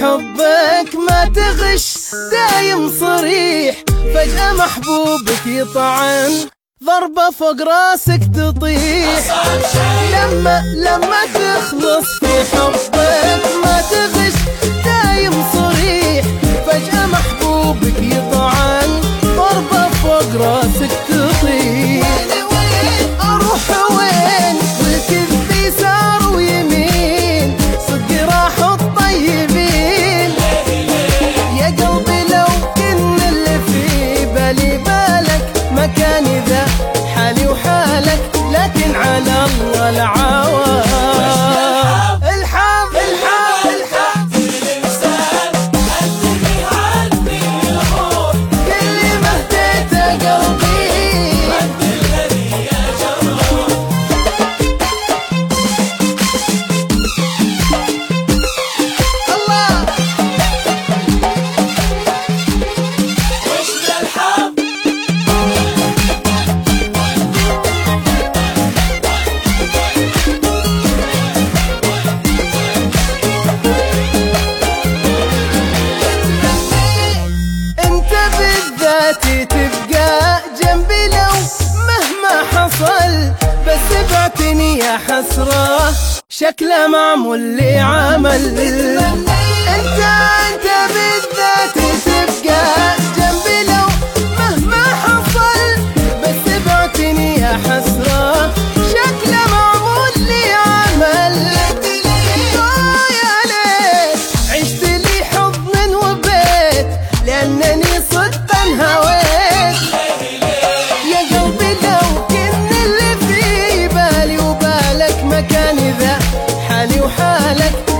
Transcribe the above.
حبك ما تغش دايم صريح. فجأة محبوبك يطعن ضربة فوق راسك تطيح. لما لما تخلص في حبك على الله العالم عيني يا حسرة. شكله معمول لي عمل انت انت بالذات تبقى جنبي لو مهما حصل. بس بعتني يا حسرة. شكله معمول لي عمل يا ليت عشت لي حضن وبيت لأنني صدقا هواك وحالك